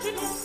Virgine,